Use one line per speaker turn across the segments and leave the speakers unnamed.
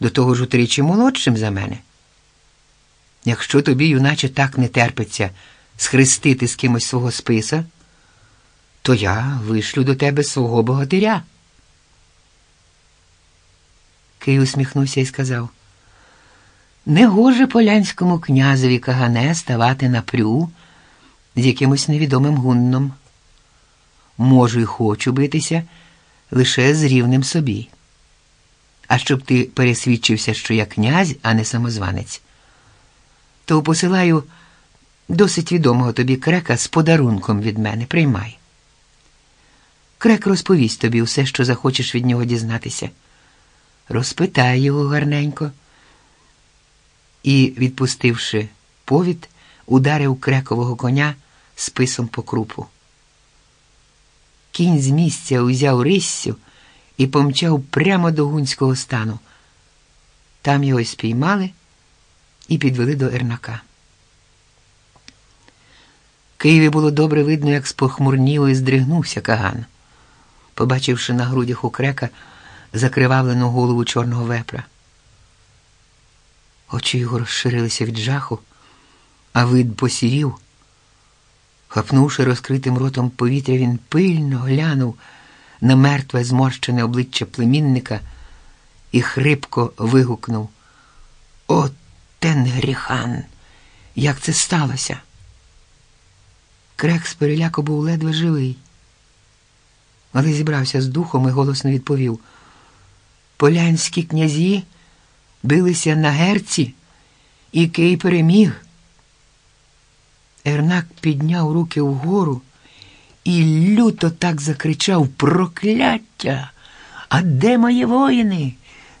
до того ж утричі молодшим за мене. Якщо тобі, юначе, так не терпиться схрестити з кимось свого списа, то я вишлю до тебе свого богатиря. Кий усміхнувся і сказав Негоже полянському князеві Кагане ставати на прю з якимось невідомим гунном. Можу й хочу битися лише з рівним собі. А щоб ти пересвідчився, що я князь, а не самозванець, то посилаю досить відомого тобі крека з подарунком від мене. Приймай. Крек розповість тобі все, що захочеш від нього дізнатися. Розпитай його гарненько. І, відпустивши повід, ударив крекового коня списом по крупу. Кінь з місця узяв риссю і помчав прямо до гунського стану. Там його спіймали і підвели до Ернака. Києві було добре видно, як спохмурніло і здригнувся Каган, побачивши на грудях у крека закривавлену голову чорного вепра. Очі його розширилися від жаху, а вид посірів. Хапнувши розкритим ротом повітря, він пильно глянув на мертве зморщене обличчя племінника і хрипко вигукнув О, Тенгріхан! Як це сталося? Крек з переляку був ледве живий, але зібрався з духом і голосно відповів Полянські князі билися на герці, і Кий переміг. Ернак підняв руки вгору і люто так закричав Прокляття! А де мої воїни?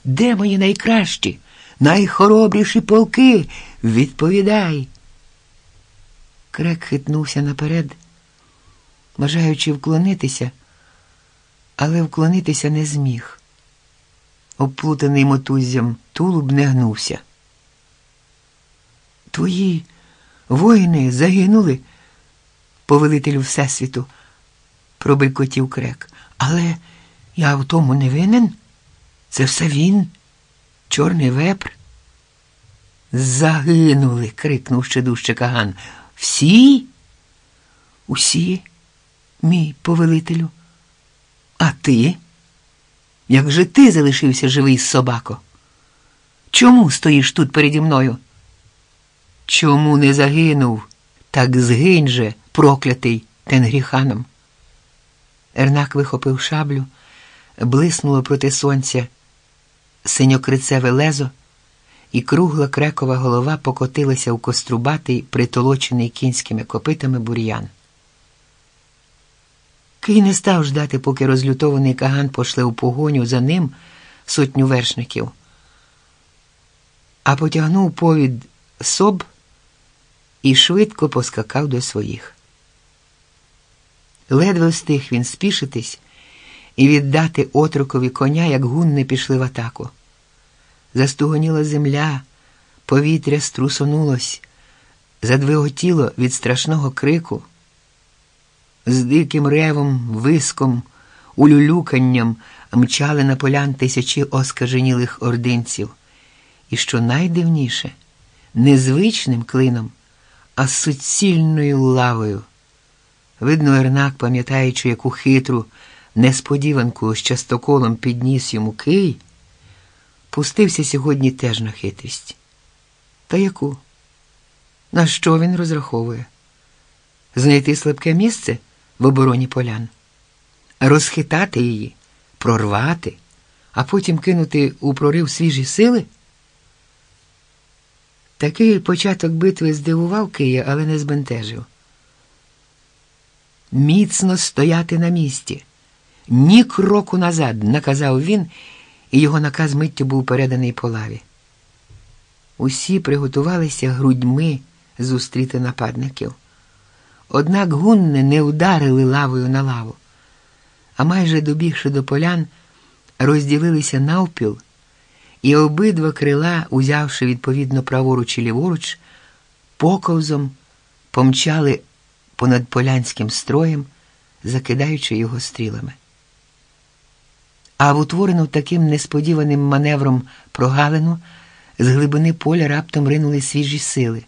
Де мої найкращі, найхоробріші полки? Відповідай. Крек хитнувся наперед, бажаючи вклонитися, але вклонитися не зміг. Оплутаний мотуззям тулуб не гнувся. Твої воїни загинули, повелителю Всесвіту, пробелькотів крек. Але я в тому не винен. Це все він, чорний вепр. Загинули, крикнув ще дужче Каган. Всі? Усі, мій повелителю. А ти? Як же ти залишився живий собако? Чому стоїш тут переді мною? Чому не загинув? Так згинь же, проклятий Тенгріханом. Ернак вихопив шаблю, блиснуло проти сонця синьокрицеве лезо, і кругла крекова голова покотилася у кострубатий, притолочений кінськими копитами бур'ян. Кий не став ждати, поки розлютований каган пошле у погоню за ним сотню вершників, а потягнув повід соб і швидко поскакав до своїх. Ледве встиг він спішитись і віддати отрокові коня, як гунни пішли в атаку. Застугоніла земля, повітря струсонулось, задвиготіло від страшного крику. З диким ревом, виском, улюлюканням мчали на полян тисячі оскаженілих ординців. І що найдивніше, незвичним клином, а суцільною лавою. Видно, Ернак, пам'ятаючи, яку хитру несподіванку з частоколом підніс йому Кий, пустився сьогодні теж на хитрість. Та яку? На що він розраховує? Знайти слабке місце в обороні полян, розхитати її, прорвати, а потім кинути у прорив свіжі сили? Такий початок битви здивував Кия, але не збентежив. Міцно стояти на місці, ні кроку назад, наказав він, і його наказ миттю був переданий по лаві. Усі приготувалися грудьми зустріти нападників. Однак гунни не ударили лавою на лаву, а майже добігши до полян, розділилися навпіл, і обидва крила, узявши відповідно праворуч і ліворуч, поковзом помчали понад полянським строєм, закидаючи його стрілами. а в утворену таким несподіваним маневром прогалину з глибини поля раптом ринули свіжі сили.